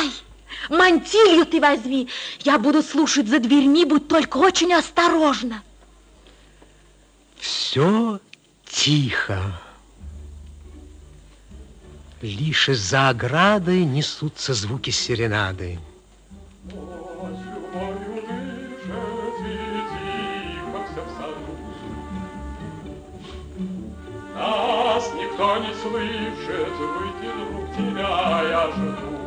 Ступай! Мантилью ты возьми. Я буду слушать за дверьми, будь только очень осторожна. Все тихо. Лишь из-за ограды несутся звуки серенады. Нас никто не слышит, выйти друг тебя я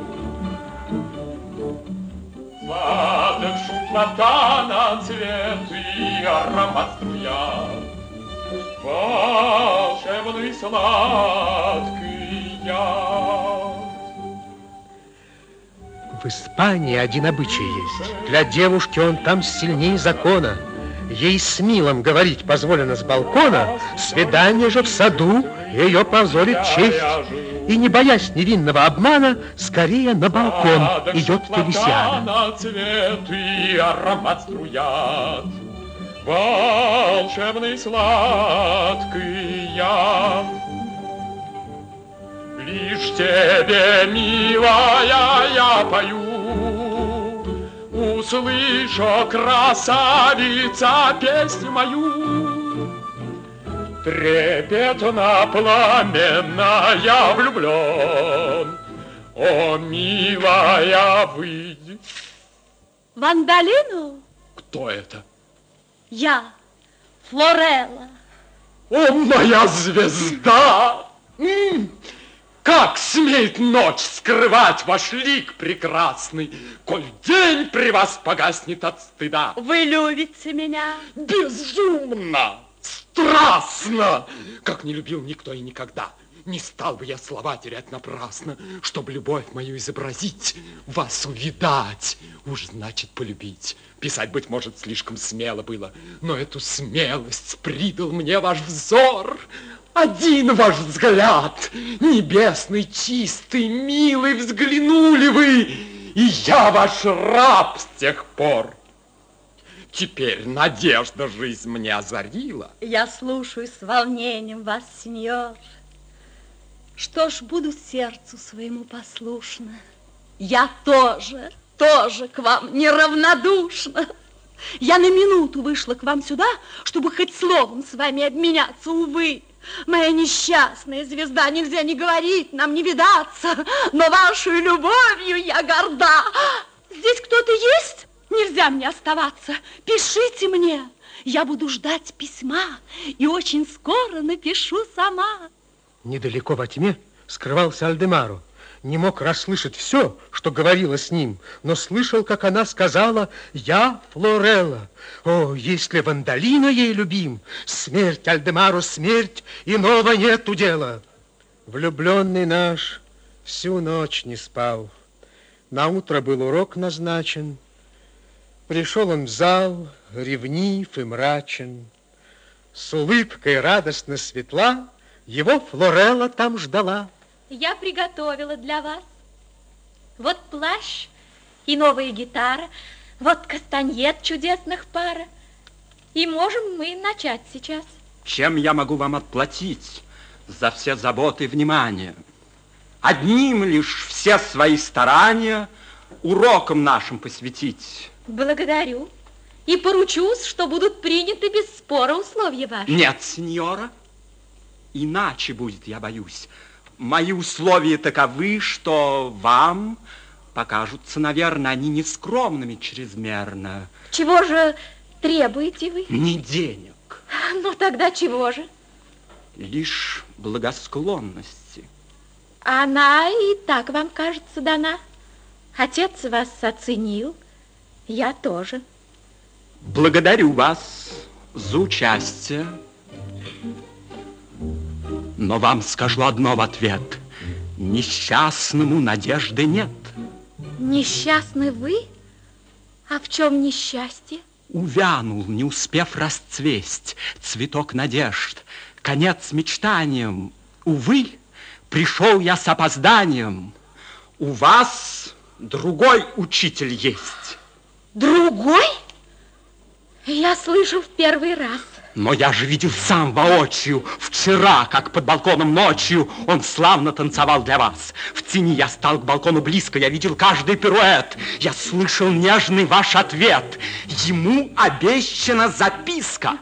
шум платана, цвет и аромат струя. Волшебный сладкий яд. В Испании один обычай есть. Для девушки он там сильнее закона. Ей с милом говорить позволено с балкона, свидание же в саду ее позорит честь. И не боясь невинного обмана, скорее на балкон идет Фелисиана. цвет и аромат струят. Волшебный сладкий яд. Лишь тебе, милая, я пою, Услышу, красавица, песню мою. Трепетно, пламенно я влюблен, О, милая, выйди. Вандалину? Кто это? Я, Флорелла. О, моя звезда! Как смеет ночь скрывать ваш лик прекрасный, Коль день при вас погаснет от стыда? Вы любите меня? Безумно, страстно, как не любил никто и никогда. Не стал бы я слова терять напрасно, Чтобы любовь мою изобразить, вас увидать, уж значит полюбить. Писать, быть может, слишком смело было, но эту смелость придал мне ваш взор. Один ваш взгляд, небесный, чистый, милый, взглянули вы, и я ваш раб с тех пор. Теперь надежда жизнь мне озарила. Я слушаю с волнением вас, сеньор. Что ж, буду сердцу своему послушна. Я тоже, тоже к вам неравнодушна. Я на минуту вышла к вам сюда, чтобы хоть словом с вами обменяться, увы. Моя несчастная звезда, нельзя не говорить, нам не видаться, но вашей любовью я горда. Здесь кто-то есть? Нельзя мне оставаться. Пишите мне. Я буду ждать письма и очень скоро напишу сама. Недалеко во тьме скрывался Альдемаро. Не мог расслышать все, что говорила с ним, но слышал, как она сказала «Я Флорелла». О, если Вандалина ей любим, смерть Альдемару, смерть, иного нету дела. Влюбленный наш всю ночь не спал. На утро был урок назначен. Пришел он в зал, ревнив и мрачен. С улыбкой радостно светла его Флорелла там ждала. Я приготовила для вас. Вот плащ и новая гитара, вот кастаньет чудесных пара. И можем мы начать сейчас. Чем я могу вам отплатить за все заботы и внимание? Одним лишь все свои старания уроком нашим посвятить. Благодарю. И поручусь, что будут приняты без спора условия ваши. Нет, сеньора, иначе будет, я боюсь. Мои условия таковы, что вам покажутся, наверное, они нескромными чрезмерно. Чего же требуете вы? Не денег. Ну, тогда чего же? Лишь благосклонности. Она и так вам, кажется, дана. Отец вас оценил, я тоже. Благодарю вас за участие. Но вам скажу одно в ответ. Несчастному надежды нет. Несчастны вы? А в чем несчастье? Увянул, не успев расцвесть, цветок надежд, конец мечтаниям. Увы, пришел я с опозданием. У вас другой учитель есть. Другой? Я слышу в первый раз. Но я же видел сам воочию, вчера, как под балконом ночью, он славно танцевал для вас. В тени я стал к балкону близко, я видел каждый пируэт. Я слышал нежный ваш ответ. Ему обещана записка.